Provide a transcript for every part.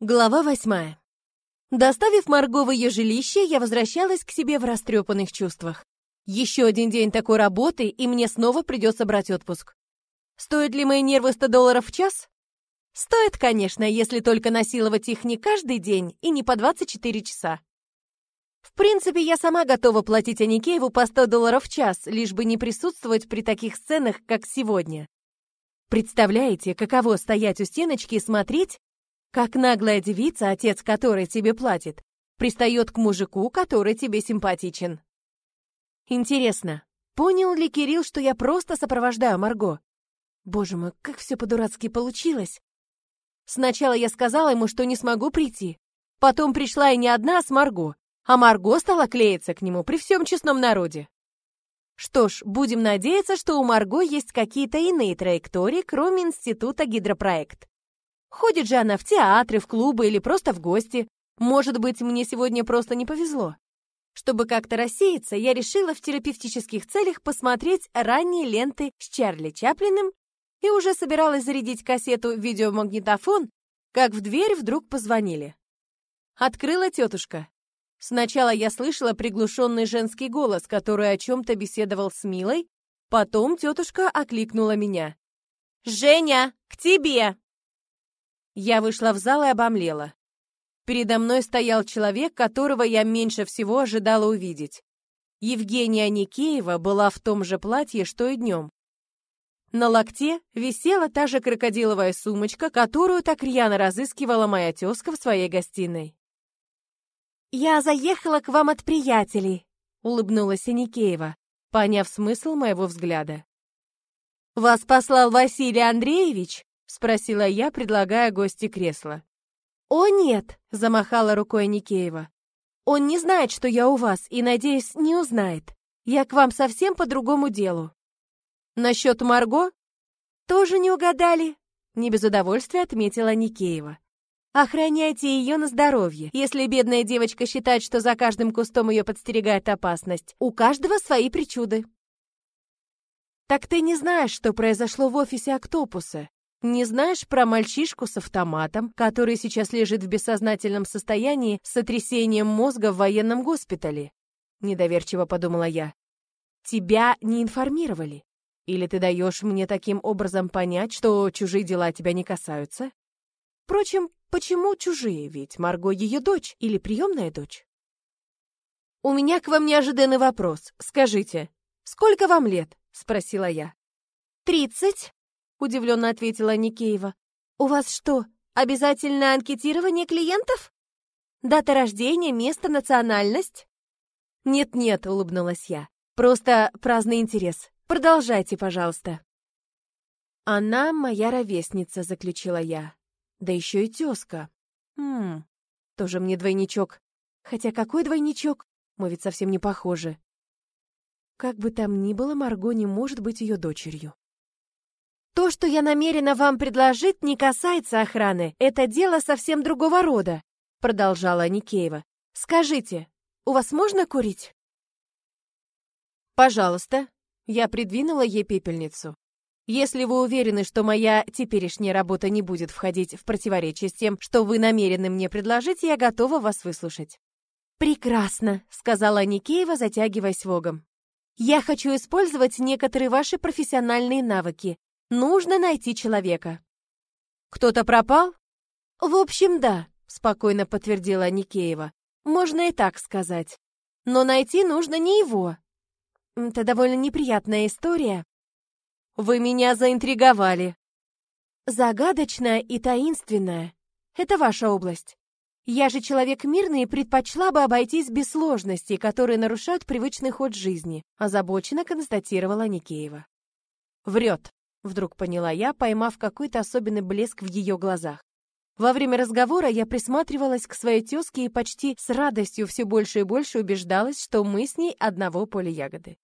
Глава восьмая. Доставив Марго в ее жилище, я возвращалась к себе в растрепанных чувствах. Еще один день такой работы, и мне снова придется брать отпуск. Стоят ли мои нервы 100 долларов в час? Стоит, конечно, если только насиловать их не каждый день и не по 24 часа. В принципе, я сама готова платить Аникееву по 100 долларов в час, лишь бы не присутствовать при таких сценах, как сегодня. Представляете, каково стоять у стеночки и смотреть, как наглая девица, отец которой тебе платит, пристает к мужику, который тебе симпатичен. Интересно, понял ли Кирилл, что я просто сопровождаю Марго? Боже мой, как все по-дурацки получилось. Сначала я сказала ему, что не смогу прийти. Потом пришла и не одна, а с Марго а Марго стала клеиться к нему при всем честном народе. Что ж, будем надеяться, что у Марго есть какие-то иные траектории, кроме Института гидропроект. Ходит же она в театры, в клубы или просто в гости. Может быть, мне сегодня просто не повезло. Чтобы как-то рассеяться, я решила в терапевтических целях посмотреть ранние ленты с Чарли Чаплиным и уже собиралась зарядить кассету в видеомагнитофон, как в дверь вдруг позвонили. Открыла тетушка. Сначала я слышала приглушенный женский голос, который о чем-то беседовал с Милой, потом тетушка окликнула меня. «Женя, к тебе!» Я вышла в зал и обомлела. Передо мной стоял человек, которого я меньше всего ожидала увидеть. Евгения Никеева была в том же платье, что и днем. На локте висела та же крокодиловая сумочка, которую так рьяно разыскивала моя тезка в своей гостиной. «Я заехала к вам от приятелей», — улыбнулась Аникеева, поняв смысл моего взгляда. «Вас послал Василий Андреевич?» — спросила я, предлагая гости кресло. «О, нет!» — замахала рукой Аникеева. «Он не знает, что я у вас, и, надеюсь, не узнает. Я к вам совсем по другому делу». «Насчет Марго?» «Тоже не угадали?» — не без удовольствия отметила Никеева. Охраняйте ее на здоровье. Если бедная девочка считает, что за каждым кустом ее подстерегает опасность, у каждого свои причуды. Так ты не знаешь, что произошло в офисе Октопуса? Не знаешь про мальчишку с автоматом, который сейчас лежит в бессознательном состоянии с сотрясением мозга в военном госпитале? Недоверчиво подумала я. Тебя не информировали? Или ты даешь мне таким образом понять, что чужие дела тебя не касаются? Впрочем, почему чужие? Ведь Марго ее дочь или приемная дочь? «У меня к вам неожиданный вопрос. Скажите, сколько вам лет?» — спросила я. «Тридцать», — удивленно ответила Никеева. «У вас что, обязательно анкетирование клиентов? Дата рождения, место, национальность?» «Нет-нет», — улыбнулась я. «Просто праздный интерес. Продолжайте, пожалуйста». «Она моя ровесница», — заключила я. Да еще и тезка. Хм, тоже мне двойничок. Хотя какой двойничок? Мы ведь совсем не похожи. Как бы там ни было, Марго не может быть ее дочерью. То, что я намерена вам предложить, не касается охраны. Это дело совсем другого рода, продолжала Никеева. Скажите, у вас можно курить? Пожалуйста. Я придвинула ей пепельницу. Если вы уверены, что моя теперешняя работа не будет входить в противоречие с тем, что вы намерены мне предложить, я готова вас выслушать. Прекрасно, сказала Никеева, затягиваясь вогом. Я хочу использовать некоторые ваши профессиональные навыки. Нужно найти человека. Кто-то пропал? В общем, да, спокойно подтвердила Никеева. Можно и так сказать. Но найти нужно не его. Это довольно неприятная история. Вы меня заинтриговали. Загадочная и таинственная. Это ваша область. Я же человек мирный и предпочла бы обойтись без сложностей, которые нарушают привычный ход жизни, озабоченно констатировала Никеева. Врет, вдруг поняла я, поймав какой-то особенный блеск в ее глазах. Во время разговора я присматривалась к своей тезке и почти с радостью все больше и больше убеждалась, что мы с ней одного поля ягоды.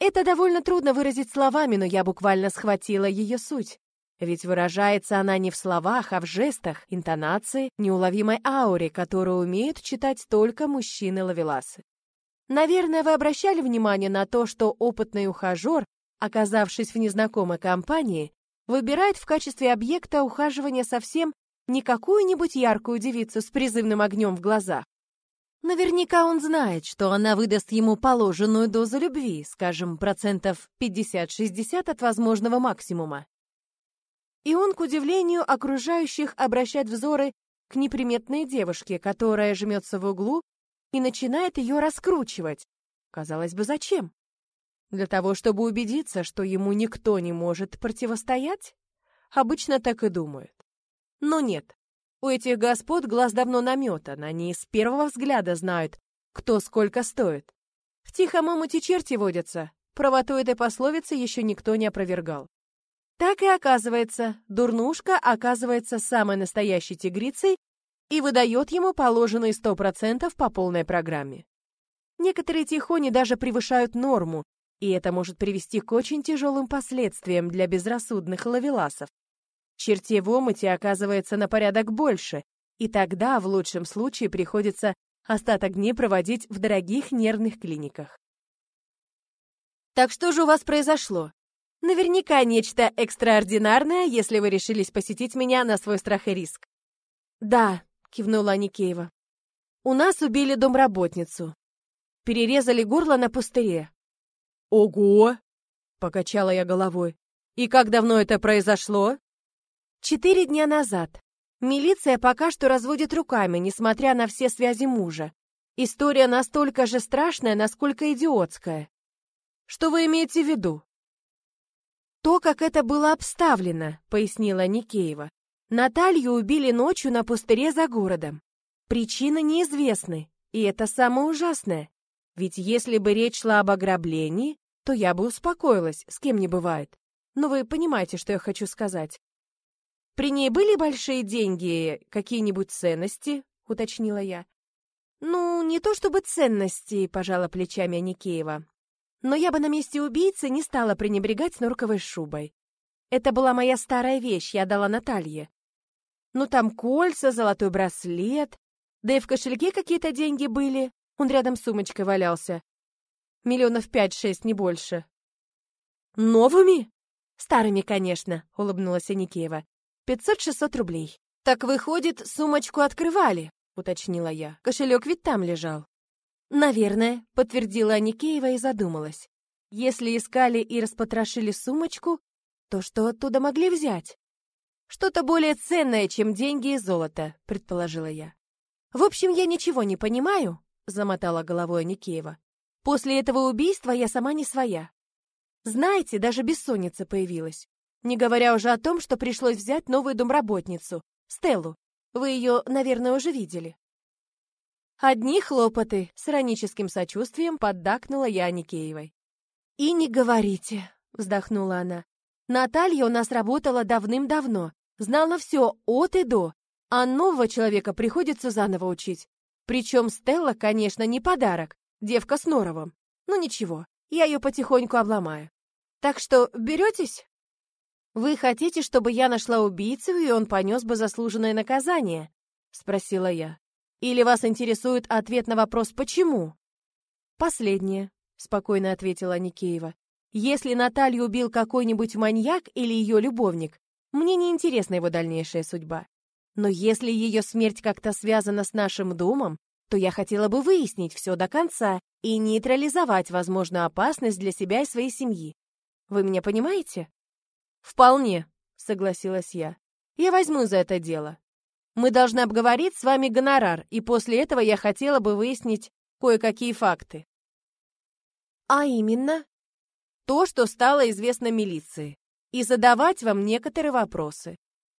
Это довольно трудно выразить словами, но я буквально схватила ее суть. Ведь выражается она не в словах, а в жестах, интонации, неуловимой ауре, которую умеют читать только мужчины-лавеласы. Наверное, вы обращали внимание на то, что опытный ухажер, оказавшись в незнакомой компании, выбирает в качестве объекта ухаживания совсем Не какую-нибудь яркую девицу с призывным огнем в глазах. Наверняка он знает, что она выдаст ему положенную дозу любви, скажем, процентов 50-60 от возможного максимума. И он, к удивлению окружающих, обращает взоры к неприметной девушке, которая жмется в углу и начинает ее раскручивать. Казалось бы, зачем? Для того, чтобы убедиться, что ему никто не может противостоять? Обычно так и думают. Но нет. У этих господ глаз давно наметан, они с первого взгляда знают, кто сколько стоит. В тихом омуте черти водятся, правоту этой пословицы еще никто не опровергал. Так и оказывается, дурнушка оказывается самой настоящей тигрицей и выдает ему положенные сто процентов по полной программе. Некоторые тихони даже превышают норму, и это может привести к очень тяжелым последствиям для безрассудных ловеласов. Чертей в омуте оказывается на порядок больше, и тогда в лучшем случае приходится остаток дней проводить в дорогих нервных клиниках. Так что же у вас произошло? Наверняка нечто экстраординарное, если вы решились посетить меня на свой страх и риск. Да, кивнула Никеева. У нас убили домработницу. Перерезали горло на пустыре. Ого! Покачала я головой. И как давно это произошло? Четыре дня назад. Милиция пока что разводит руками, несмотря на все связи мужа. История настолько же страшная, насколько идиотская. Что вы имеете в виду? То, как это было обставлено, пояснила Никеева. Наталью убили ночью на пустыре за городом. Причины неизвестны, и это самое ужасное. Ведь если бы речь шла об ограблении, то я бы успокоилась, с кем не бывает. Но вы понимаете, что я хочу сказать. При ней были большие деньги, какие-нибудь ценности, уточнила я. Ну, не то чтобы ценности, пожала плечами Аникеева. Но я бы на месте убийцы не стала пренебрегать норковой шубой. Это была моя старая вещь, я дала Наталье. Ну, там кольца, золотой браслет. Да и в кошельке какие-то деньги были. Он рядом с сумочкой валялся. Миллионов пять-шесть, не больше. Новыми? Старыми, конечно, улыбнулась Аникеева. Пятьсот-шестьсот рублей. Так выходит, сумочку открывали, уточнила я. Кошелек ведь там лежал. «Наверное», — подтвердила Аникеева и задумалась. «Если искали и распотрошили сумочку, то что оттуда могли взять?» «Что-то более ценное, чем деньги и золото», — предположила я. «В общем, я ничего не понимаю», — замотала головой Аникеева. «После этого убийства я сама не своя. Знаете, даже бессонница появилась. Не говоря уже о том, что пришлось взять новую домработницу, Стеллу. Вы ее, наверное, уже видели». Одни хлопоты, с ироническим сочувствием поддакнула я Аникеевой. «И не говорите», — вздохнула она. «Наталья у нас работала давным-давно, знала все от и до, а нового человека приходится заново учить. Причем Стелла, конечно, не подарок, девка с норовом. Но ничего, я ее потихоньку обломаю. Так что беретесь?» «Вы хотите, чтобы я нашла убийцу, и он понес бы заслуженное наказание?» — спросила я. Или вас интересует ответ на вопрос «почему?» «Последнее», — спокойно ответила Никеева. «Если Наталью убил какой-нибудь маньяк или ее любовник, мне не интересна его дальнейшая судьба. Но если ее смерть как-то связана с нашим домом, то я хотела бы выяснить все до конца и нейтрализовать возможную опасность для себя и своей семьи. Вы меня понимаете? Вполне, согласилась я. Я возьму за это дело. Мы должны обговорить с вами гонорар, и после этого я хотела бы выяснить кое-какие факты. А именно? То, что стало известно милиции. И задавать вам некоторые вопросы.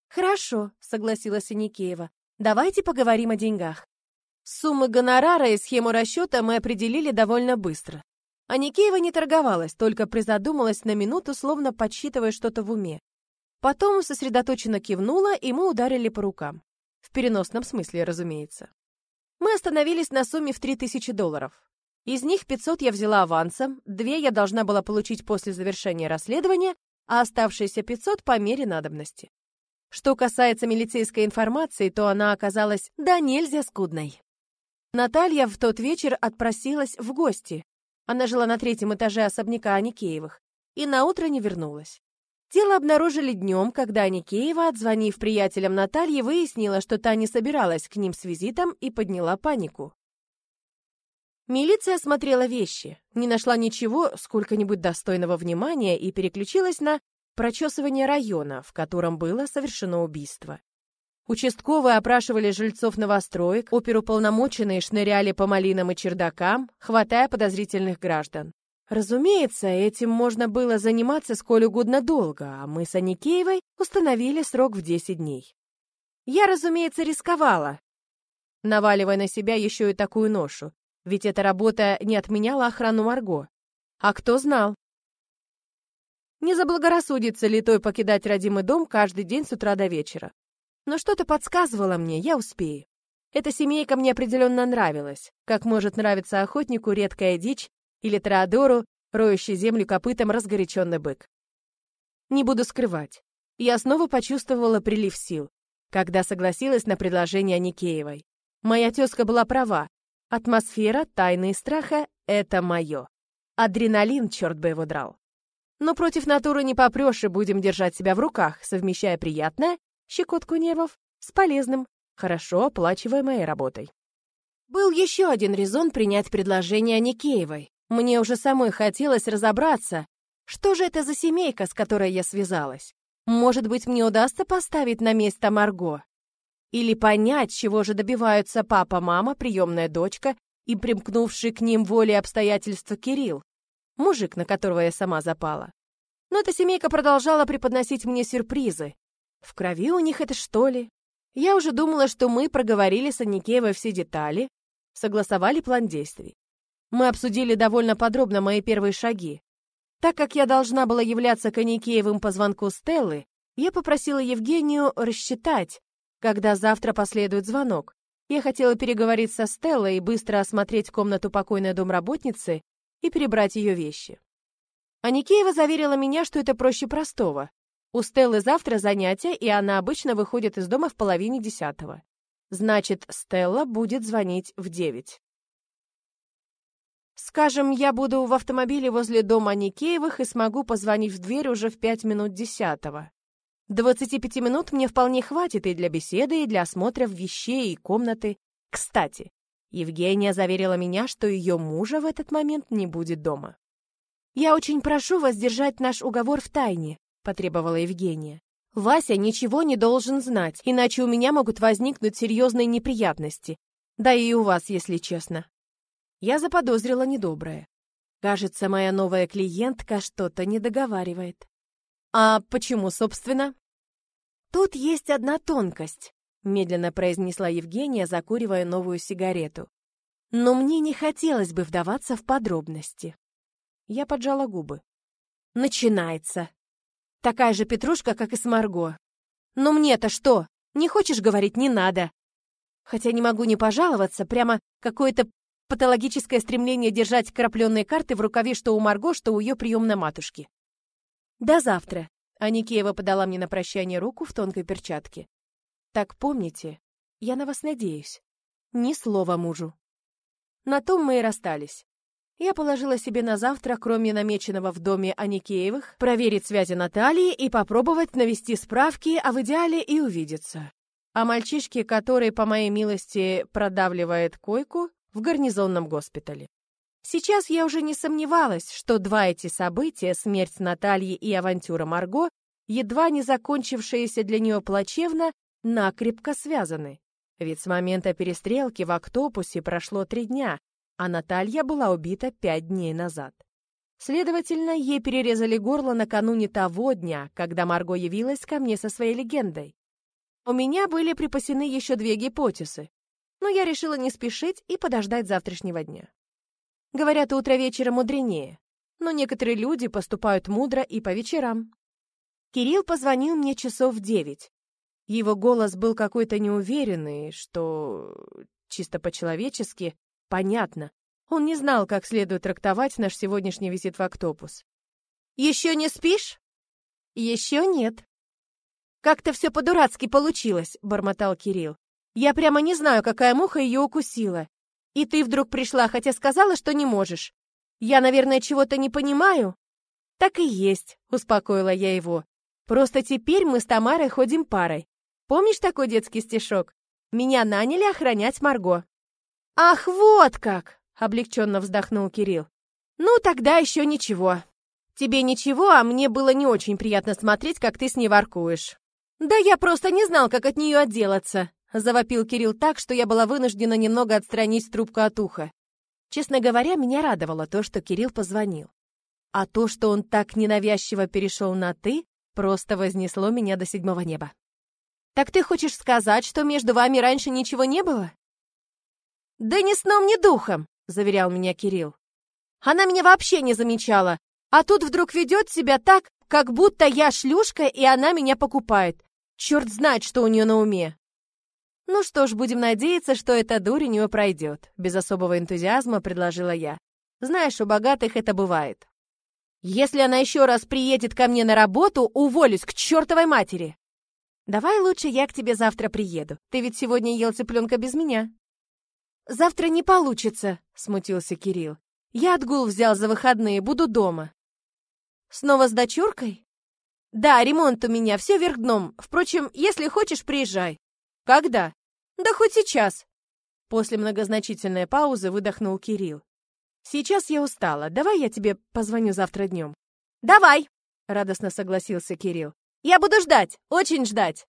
Хорошо, согласилась Аникеева. Давайте поговорим о деньгах. Суммы гонорара и схему расчета мы определили довольно быстро. Аникеева не торговалась, только призадумалась на минуту, словно подсчитывая что-то в уме. Потом сосредоточенно кивнула, и мы ударили по рукам. В переносном смысле, разумеется. Мы остановились на сумме в 3000 долларов. Из них 500 я взяла авансом, 2 я должна была получить после завершения расследования, а оставшиеся 500 по мере надобности. Что касается милицейской информации, то она оказалась да нельзя скудной. Наталья в тот вечер отпросилась в гости. Она жила на третьем этаже особняка Аникеевых и наутро не вернулась. Тело обнаружили днем, когда Аникеева, отзвонив приятелям Натальи, выяснила, что та не собиралась к ним с визитом и подняла панику. Милиция осмотрела вещи, не нашла ничего сколько-нибудь достойного внимания и переключилась на прочесывание района, в котором было совершено убийство. Участковые опрашивали жильцов новостроек, оперуполномоченные шныряли по малинам и чердакам, хватая подозрительных граждан. Разумеется, этим можно было заниматься сколь угодно долго, а мы с Аникеевой установили срок в 10 дней. Я, разумеется, рисковала, наваливая на себя еще и такую ношу, ведь эта работа не отменяла охрану Марго. А кто знал? Не заблагорассудится ли той покидать родимый дом каждый день с утра до вечера. Но что-то подсказывало мне, я успею. Эта семейка мне определенно нравилась, как может нравиться охотнику редкая дичь или Троадору, роющий землю копытом разгоряченный бык. Не буду скрывать, я снова почувствовала прилив сил, когда согласилась на предложение Никеевой. Моя тезка была права, Атмосфера тайны и страха — это мое. Адреналин, черт бы его драл. Но против натуры не попрешь и будем держать себя в руках, совмещая приятное, щекотку нервов, с полезным, хорошо оплачиваемой работой. Был еще один резон принять предложение Никеевой. Мне уже самой хотелось разобраться, что же это за семейка, с которой я связалась. Может быть, мне удастся поставить на место Марго. Или понять, чего же добиваются папа, мама, приемная дочка и примкнувший к ним волей обстоятельства Кирилл, мужик, на которого я сама запала. Но эта семейка продолжала преподносить мне сюрпризы. В крови у них это что ли? Я уже думала, что мы проговорили с Аникеевой все детали, согласовали план действий. Мы обсудили довольно подробно мои первые шаги. Так как я должна была являться к Аникеевым по звонку Стеллы, я попросила Евгению рассчитать, когда завтра последует звонок. Я хотела переговорить со Стеллой и быстро осмотреть комнату покойной домработницы и перебрать ее вещи. А Никеева заверила меня, что это проще простого. У Стеллы завтра занятия, и она обычно выходит из дома в половине десятого. Значит, Стелла будет звонить в девять. Скажем, я буду в автомобиле возле дома Никеевых и смогу позвонить в дверь уже в пять минут десятого. 25 минут мне вполне хватит и для беседы, и для осмотра вещей и комнаты. Кстати, Евгения заверила меня, что ее мужа в этот момент не будет дома. «Я очень прошу вас держать наш уговор в тайне», — потребовала Евгения. «Вася ничего не должен знать, иначе у меня могут возникнуть серьезные неприятности. Да и у вас, если честно». Я заподозрила недоброе. Кажется, моя новая клиентка что-то не договаривает. «А почему, собственно?» «Тут есть одна тонкость», — медленно произнесла Евгения, закуривая новую сигарету. «Но мне не хотелось бы вдаваться в подробности». Я поджала губы. «Начинается. Такая же петрушка, как и с Марго. Но мне-то что? Не хочешь говорить, не надо. Хотя не могу не пожаловаться, прямо какое-то патологическое стремление держать крапленные карты в рукаве что у Марго, что у ее приемной матушки. До завтра. Аникеева подала мне на прощание руку в тонкой перчатке. Так помните, я на вас надеюсь. Ни слова мужу. На том мы и расстались. Я положила себе на завтра, кроме намеченного в доме Аникеевых, проверить связи Натальи и попробовать навести справки, а в идеале и увидеться. О мальчишке, который, по моей милости, продавливает койку в гарнизонном госпитале. Сейчас я уже не сомневалась, что два эти события, смерть Натальи и авантюра Марго, едва не закончившиеся для нее плачевно, накрепко связаны. Ведь с момента перестрелки в Октопусе прошло три дня, а Наталья была убита пять дней назад. Следовательно, ей перерезали горло накануне того дня, когда Марго явилась ко мне со своей легендой. У меня были припасены еще две гипотезы, но я решила не спешить и подождать завтрашнего дня. Говорят, утро вечера мудренее. Но некоторые люди поступают мудро и по вечерам. Кирилл позвонил мне часов в девять. Его голос был какой-то неуверенный, что чисто по-человечески понятно. Он не знал, как следует трактовать наш сегодняшний визит в Октопус. «Еще не спишь?» «Еще нет». «Как-то все по-дурацки получилось», — бормотал Кирилл. «Я прямо не знаю, какая муха ее укусила. И ты вдруг пришла, хотя сказала, что не можешь. Я, наверное, чего-то не понимаю?» «Так и есть», — успокоила я его. Просто теперь мы с Тамарой ходим парой. Помнишь такой детский стишок? Меня наняли охранять Марго. Ах, вот как! Облегченно вздохнул Кирилл. Ну, тогда еще ничего. Тебе ничего, а мне было не очень приятно смотреть, как ты с ней воркуешь. Да я просто не знал, как от нее отделаться. Завопил Кирилл так, что я была вынуждена немного отстранить трубку от уха. Честно говоря, меня радовало то, что Кирилл позвонил. А то, что он так ненавязчиво перешел на «ты», просто вознесло меня до седьмого неба. «Так ты хочешь сказать, что между вами раньше ничего не было?» «Да ни сном, ни духом», — заверял меня Кирилл. «Она меня вообще не замечала, а тут вдруг ведет себя так, как будто я шлюшка, и она меня покупает. Черт знает, что у нее на уме». «Ну что ж, будем надеяться, что эта дурь у нее пройдет», — без особого энтузиазма предложила я. «Знаешь, у богатых это бывает». «Если она еще раз приедет ко мне на работу, уволюсь к чертовой матери!» «Давай лучше я к тебе завтра приеду. Ты ведь сегодня ел цыпленка без меня». «Завтра не получится», — смутился Кирилл. «Я отгул взял за выходные, буду дома». «Снова с дочуркой?» «Да, ремонт у меня, все вверх дном. Впрочем, если хочешь, приезжай». «Когда?» Да хоть сейчас. После многозначительной паузы выдохнул Кирилл. Сейчас я устала. Давай я тебе позвоню завтра днем. Давай, радостно согласился Кирилл. Я буду ждать, очень ждать.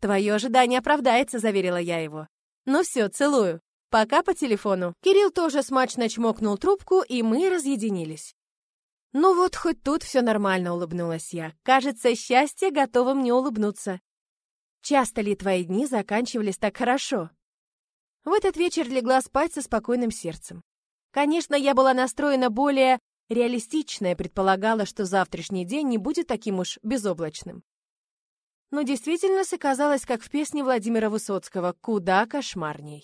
Твое ожидание оправдается, заверила я его. Ну все, целую. Пока по телефону. Кирилл тоже смачно чмокнул трубку, и мы разъединились. Ну вот, хоть тут все нормально, улыбнулась я. Кажется, счастье готово мне улыбнуться. Часто ли твои дни заканчивались так хорошо? В этот вечер легла спать со спокойным сердцем. Конечно, я была настроена более реалистично и предполагала, что завтрашний день не будет таким уж безоблачным. Но действительность оказалась, как в песне Владимира Высоцкого, куда кошмарней.